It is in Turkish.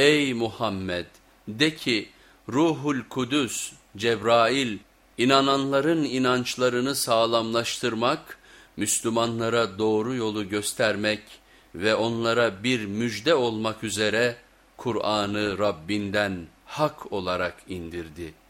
Ey Muhammed de ki Ruhul Kudüs, Cebrail inananların inançlarını sağlamlaştırmak, Müslümanlara doğru yolu göstermek ve onlara bir müjde olmak üzere Kur'an'ı Rabbinden hak olarak indirdi.''